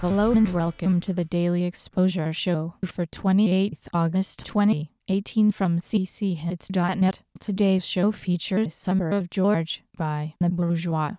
Hello and welcome to the Daily Exposure Show for 28th August 2018 from cchits.net. Today's show features Summer of George by The Bourgeois.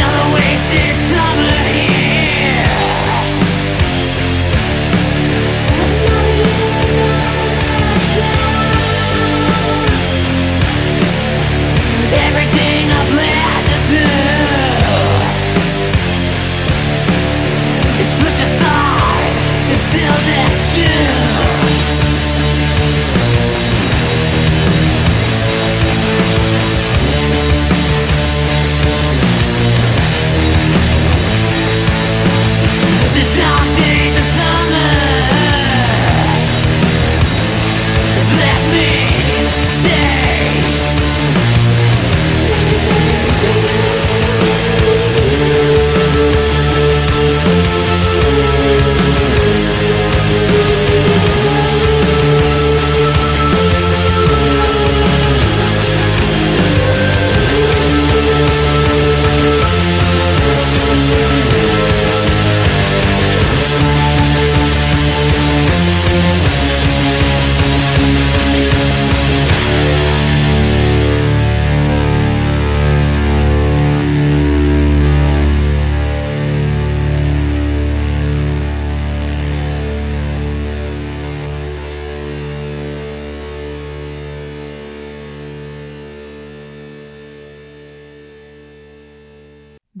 Another wasted summer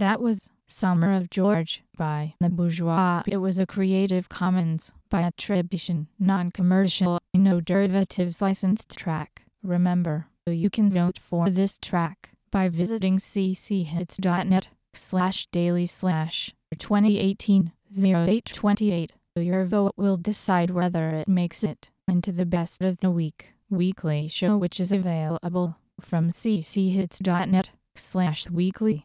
That was Summer of George by The Bourgeois. It was a Creative Commons by attribution, non-commercial, no derivatives licensed track. Remember, you can vote for this track by visiting cchits.net slash daily slash 2018 0828. Your vote will decide whether it makes it into the best of the week weekly show which is available from cchits.net slash weekly.